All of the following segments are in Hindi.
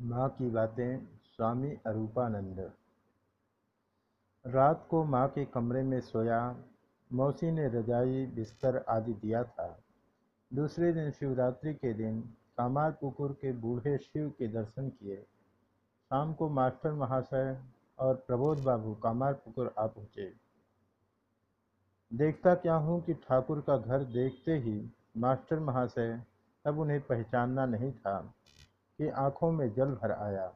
माँ की बातें, स्वामी अरूपानंद। रात को माँ के कमरे में सोया, मौसी ने रजाई, बिस्तर आदि दिया था। दूसरे दिन शिवरात्रि के दिन कामार पुकुर के बूढ़े शिव के दर्शन किए। शाम को मास्टर महाशय और प्रबोध बाबू कामार पुकुर आ पहुँचे। देखता क्या हूँ कि ठाकुर का घर देखते ही मास्टर महाशय, तब उन्हें पहचानना नहीं था। कि आँखों में जल भर आया।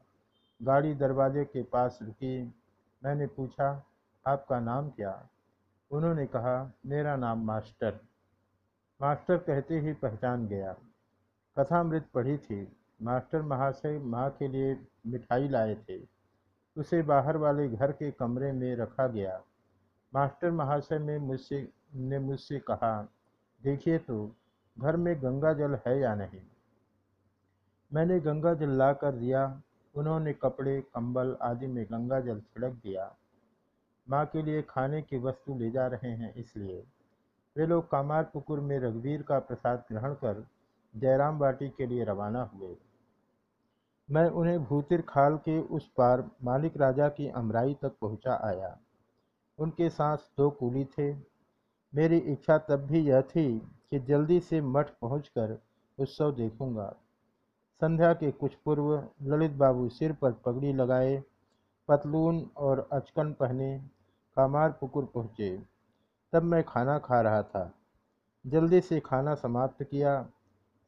गाड़ी दरवाजे के पास रुकी। मैंने पूछा, आपका नाम क्या? उन्होंने कहा, मेरा नाम मास्टर। मास्टर कहते ही पहचान गया। कथामृत पढ़ी थी। मास्टर महाशय माँ के लिए मिठाई लाए थे। उसे बाहर वाले घर के कमरे में रखा गया। मास्टर महाशय में मुझसे, ने मुझसे कहा, देखिए तो घर में गंगा जल है या नहीं? मैंने गंगा जल ला कर दिया। उन्होंने कपड़े, कंबल आदि में गंगा जल छिड़क दिया। माँ के लिए खाने की वस्तु ले जा रहे हैं इसलिए। वे लोग कामार पुकुर में रघुवीर का प्रसाद ग्रहण कर जयराम बाटी के लिए रवाना हुए। मैं उन्हें भूतिर खाल के उस पार मालिक राजा की अमराई तक पहुँचा आया। उनके साथ दो कूली थे। मेरी इच्छा तब भी यह थी कि जल्दी से मठ पहुंचकर उत्सव देखूँगा। संध्या के कुछ पूर्व ललित बाबू सिर पर पगड़ी लगाए, पतलून और अचकन पहने कामार पुकुर पहुँचे। तब मैं खाना खा रहा था। जल्दी से खाना समाप्त किया।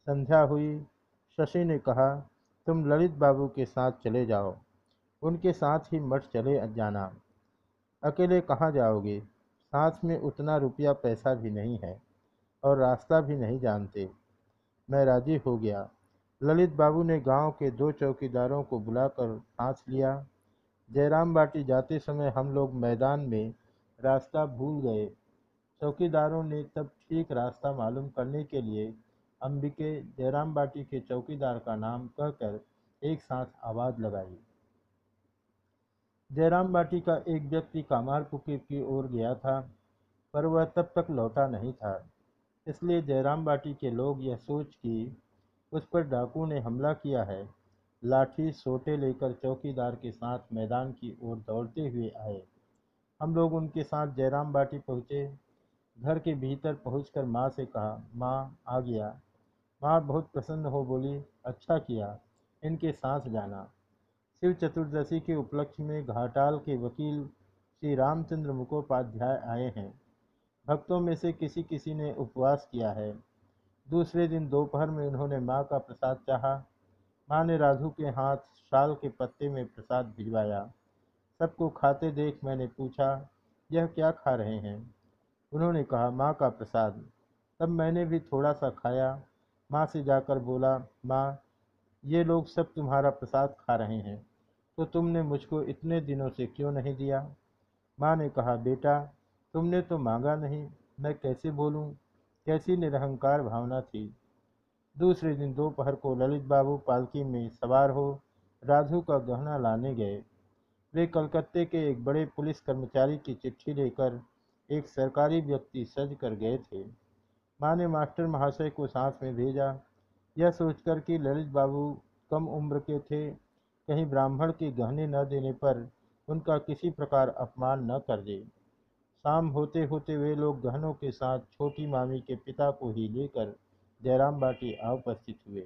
संध्या हुई। शशि ने कहा, तुम ललित बाबू के साथ चले जाओ। उनके साथ ही मठ चले जाना। अकेले कहाँ जाओगे? साथ में उतना रुपया पैसा भी नहीं है और रास्ता भी नहीं जानते। मैं राज़ी हो गया। ललित बाबू ने गाँव के दो चौकीदारों को बुलाकर सांस लिया। जयराम बाटी जाते समय हम लोग मैदान में रास्ता भूल गए। चौकीदारों ने तब ठीक रास्ता मालूम करने के लिए अंबिके, जयराम बाटी के चौकीदार का नाम कहकर एक साथ आवाज़ लगाई। जयराम बाटी का एक व्यक्ति कामार पुकुर की ओर गया था, पर वह तब तक लौटा नहीं था। इसलिए जयराम बाटी के लोग यह सोच कि उस पर डाकू ने हमला किया है। लाठी सोटे लेकर चौकीदार के साथ मैदान की ओर दौड़ते हुए आए। हम लोग उनके साथ जयराम बाटी पहुँचे। घर के भीतर पहुंचकर माँ से कहा, माँ, आ गया। माँ बहुत प्रसन्न हो बोली अच्छा किया, इनके साथ जाना। शिव चतुर्दशी के उपलक्ष्य में घाटाल के वकील श्री रामचंद्र मुखोपाध्याय आए हैं। भक्तों में से किसी किसी ने उपवास किया है। दूसरे दिन दोपहर में उन्होंने माँ का प्रसाद चाहा। माँ ने राधु के हाथ शाल के पत्ते में प्रसाद भिजवाया। सबको खाते देख मैंने पूछा, यह क्या खा रहे हैं? उन्होंने कहा, माँ का प्रसाद। तब मैंने भी थोड़ा सा खाया। माँ से जाकर बोला, माँ, ये लोग सब तुम्हारा प्रसाद खा रहे हैं तो तुमने मुझको इतने दिनों से क्यों नहीं दिया? माँ ने कहा, बेटा, तुमने तो मांगा नहीं, मैं कैसे बोलूँ? कैसी निरहंकार भावना थी। दूसरे दिन दोपहर को ललित बाबू पालकी में सवार हो राधु का गहना लाने गए। वे कलकत्ते के एक बड़े पुलिस कर्मचारी की चिट्ठी लेकर एक सरकारी व्यक्ति सज कर गए थे। माँ ने मास्टर महाशय को साथ में भेजा। यह सोचकर कि ललित बाबू कम उम्र के थे, कहीं ब्राह्मण के गहने न देने पर उनका किसी प्रकार अपमान न कर दे। शाम होते होते वे लोग गहनों के साथ छोटी मामी के पिता को ही लेकर जयराम बाटी आ उपस्थित हुए।